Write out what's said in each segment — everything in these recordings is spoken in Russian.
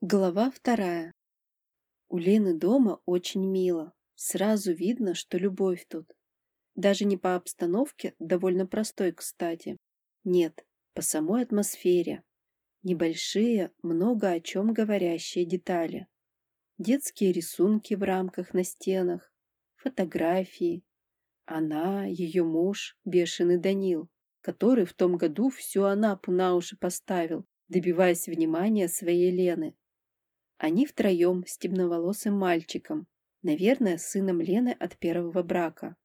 Глава вторая. У Лены дома очень мило. Сразу видно, что любовь тут. Даже не по обстановке, довольно простой, кстати. Нет, по самой атмосфере. Небольшие, много о чем говорящие детали. Детские рисунки в рамках на стенах, фотографии. Она, ее муж, бешеный Данил, который в том году всю Анапу на уши поставил, добиваясь внимания своей Лены. Они втроем с темноволосым мальчиком, наверное, сыном Лены от первого брака.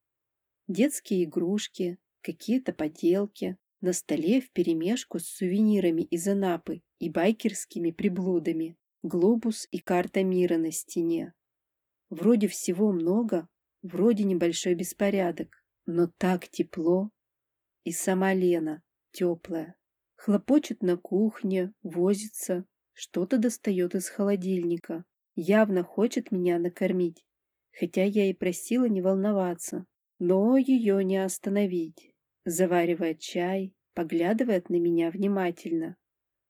Детские игрушки, какие-то поделки, на столе вперемешку с сувенирами из Анапы и байкерскими приблудами, глобус и карта мира на стене. Вроде всего много, вроде небольшой беспорядок, но так тепло. И сама Лена, теплая, хлопочет на кухне, возится, что-то достает из холодильника. Явно хочет меня накормить. Хотя я и просила не волноваться. Но ее не остановить. Заваривает чай, поглядывает на меня внимательно.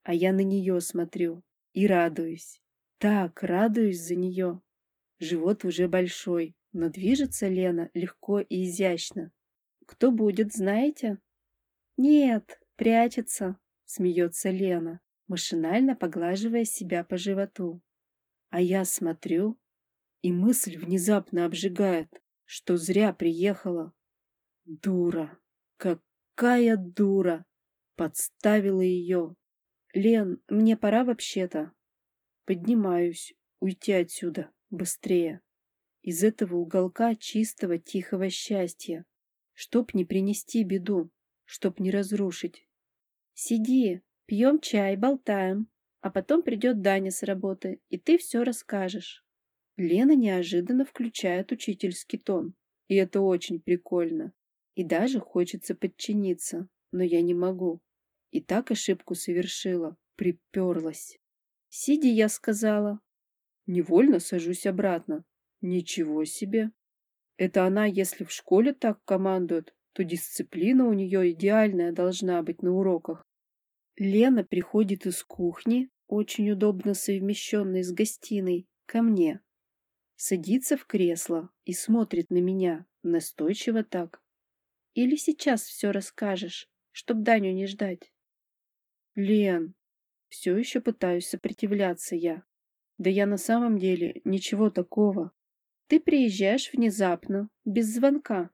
А я на нее смотрю и радуюсь. Так, радуюсь за нее. Живот уже большой, но движется Лена легко и изящно. Кто будет, знаете? Нет, прячется, смеется Лена машинально поглаживая себя по животу. А я смотрю, и мысль внезапно обжигает, что зря приехала. Дура! Какая дура! Подставила ее. Лен, мне пора вообще-то. Поднимаюсь, уйти отсюда, быстрее. Из этого уголка чистого, тихого счастья. Чтоб не принести беду, чтоб не разрушить. Сиди, Пьем чай, болтаем, а потом придет Даня с работы, и ты все расскажешь. Лена неожиданно включает учительский тон, и это очень прикольно. И даже хочется подчиниться, но я не могу. И так ошибку совершила, приперлась. Сиди, я сказала. Невольно сажусь обратно. Ничего себе. Это она, если в школе так командует, то дисциплина у нее идеальная должна быть на уроках. Лена приходит из кухни, очень удобно совмещенной с гостиной, ко мне. Садится в кресло и смотрит на меня, настойчиво так. Или сейчас все расскажешь, чтоб Даню не ждать? Лен, все еще пытаюсь сопротивляться я. Да я на самом деле ничего такого. Ты приезжаешь внезапно, без звонка.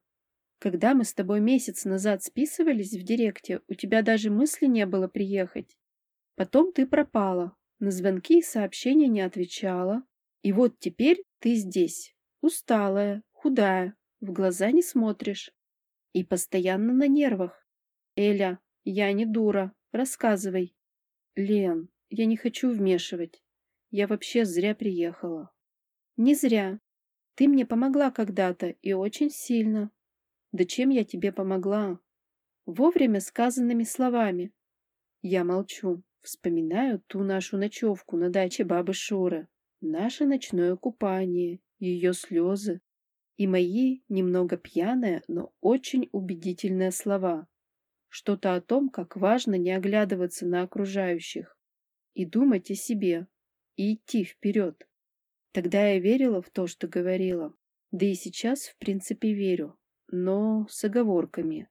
Когда мы с тобой месяц назад списывались в директе, у тебя даже мысли не было приехать. Потом ты пропала, на звонки и сообщения не отвечала. И вот теперь ты здесь, усталая, худая, в глаза не смотришь. И постоянно на нервах. Эля, я не дура, рассказывай. Лен, я не хочу вмешивать. Я вообще зря приехала. Не зря. Ты мне помогла когда-то и очень сильно. Да чем я тебе помогла? Вовремя сказанными словами. Я молчу, вспоминаю ту нашу ночевку на даче бабы Шуры, наше ночное купание, ее слезы и мои немного пьяные, но очень убедительные слова. Что-то о том, как важно не оглядываться на окружающих и думать о себе, и идти вперед. Тогда я верила в то, что говорила, да и сейчас, в принципе, верю но с оговорками,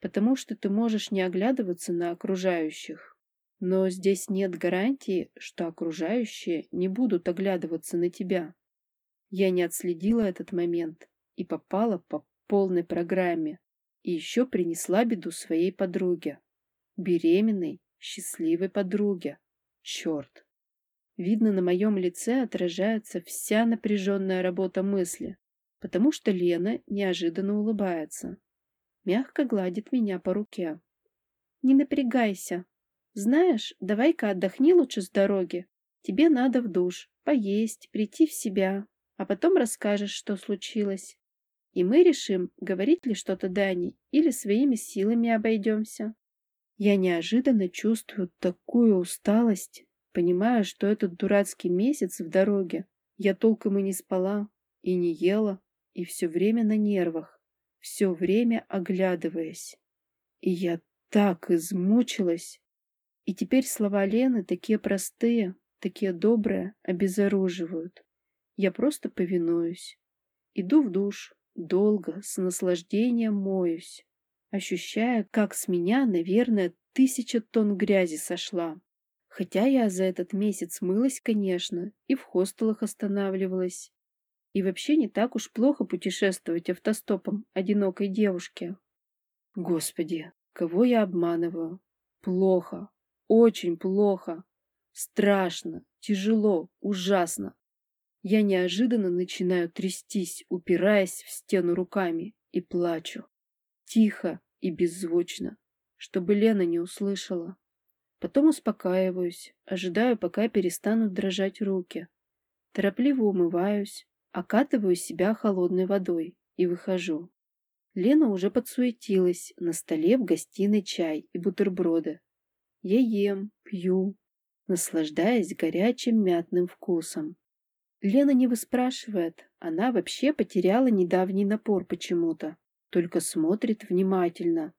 потому что ты можешь не оглядываться на окружающих. Но здесь нет гарантии, что окружающие не будут оглядываться на тебя. Я не отследила этот момент и попала по полной программе, и еще принесла беду своей подруге. Беременной, счастливой подруге. Черт! Видно, на моем лице отражается вся напряженная работа мысли, потому что Лена неожиданно улыбается. Мягко гладит меня по руке. «Не напрягайся. Знаешь, давай-ка отдохни лучше с дороги. Тебе надо в душ, поесть, прийти в себя, а потом расскажешь, что случилось. И мы решим, говорить ли что-то Дане или своими силами обойдемся». Я неожиданно чувствую такую усталость, понимая, что этот дурацкий месяц в дороге я толком и не спала, и не ела, и все время на нервах, все время оглядываясь. И я так измучилась. И теперь слова Лены такие простые, такие добрые, обезоруживают. Я просто повинуюсь. Иду в душ, долго, с наслаждением моюсь, ощущая, как с меня, наверное, тысяча тонн грязи сошла. Хотя я за этот месяц мылась, конечно, и в хостелах останавливалась. И вообще не так уж плохо путешествовать автостопом одинокой девушке. Господи, кого я обманываю? Плохо, очень плохо, страшно, тяжело, ужасно. Я неожиданно начинаю трястись, упираясь в стену руками, и плачу. Тихо и беззвучно, чтобы Лена не услышала. Потом успокаиваюсь, ожидаю, пока перестанут дрожать руки. Торопливо умываюсь, окатываю себя холодной водой и выхожу. Лена уже подсуетилась, на столе в гостиной чай и бутерброды. Я ем, пью, наслаждаясь горячим мятным вкусом. Лена не выспрашивает, она вообще потеряла недавний напор почему-то, только смотрит внимательно,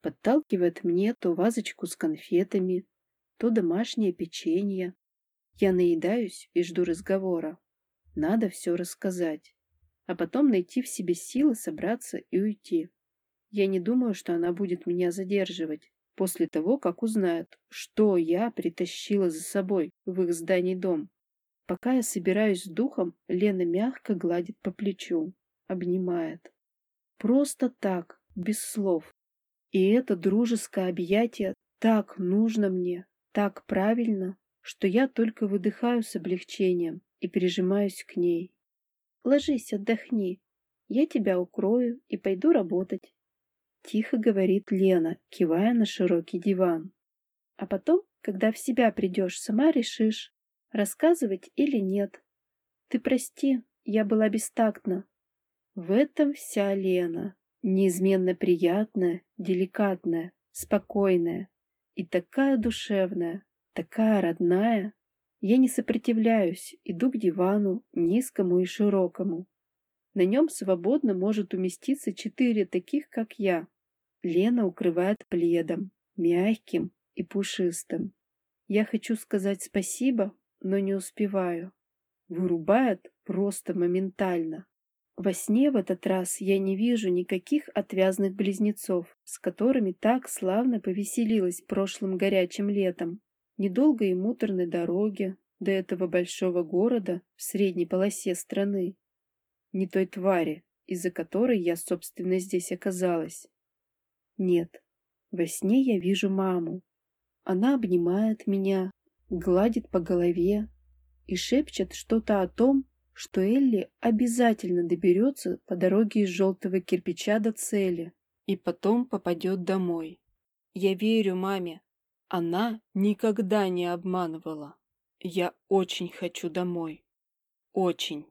подталкивает мне то вазочку с конфетами, то домашнее печенье. Я наедаюсь и жду разговора. Надо все рассказать, а потом найти в себе силы собраться и уйти. Я не думаю, что она будет меня задерживать после того, как узнает, что я притащила за собой в их зданий дом. Пока я собираюсь с духом, Лена мягко гладит по плечу, обнимает. Просто так, без слов. И это дружеское объятие так нужно мне, так правильно, что я только выдыхаю с облегчением и прижимаюсь к ней. Ложись, отдохни. Я тебя укрою и пойду работать. Тихо говорит Лена, кивая на широкий диван. А потом, когда в себя придешь, сама решишь, рассказывать или нет. Ты прости, я была бестактна. В этом вся Лена, неизменно приятная, деликатная, спокойная и такая душевная, такая родная. Я не сопротивляюсь, иду к дивану, низкому и широкому. На нем свободно может уместиться четыре таких, как я. Лена укрывает пледом, мягким и пушистым. Я хочу сказать спасибо, но не успеваю. Вырубает просто моментально. Во сне в этот раз я не вижу никаких отвязных близнецов, с которыми так славно повеселилась прошлым горячим летом. Недолгой и муторной дороги до этого большого города в средней полосе страны. Не той твари, из-за которой я, собственно, здесь оказалась. Нет, во сне я вижу маму. Она обнимает меня, гладит по голове и шепчет что-то о том, что Элли обязательно доберется по дороге из желтого кирпича до цели и потом попадет домой. Я верю маме. Она никогда не обманывала. Я очень хочу домой. Очень.